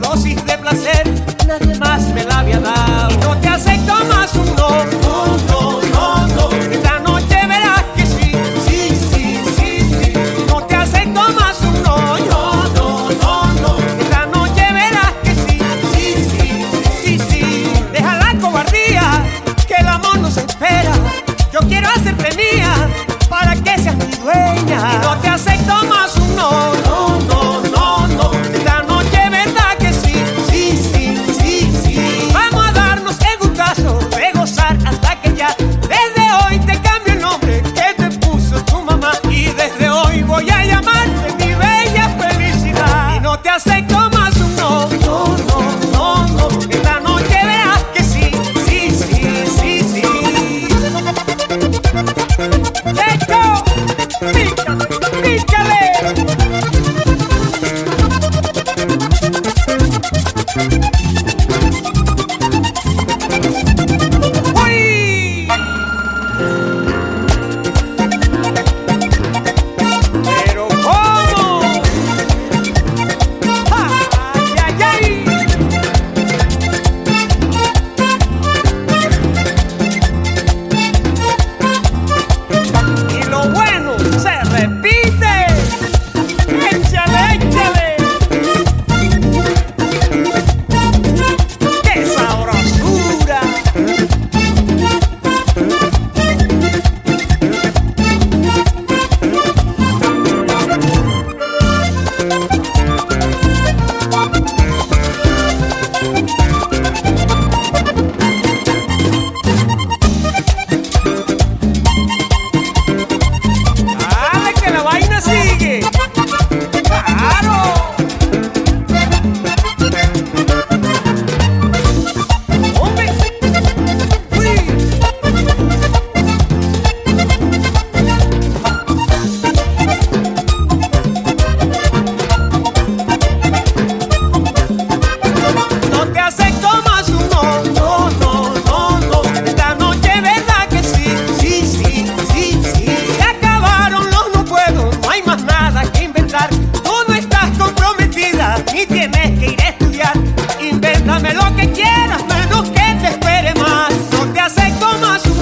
Dosis de placer nadie más me la había dado.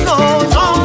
No.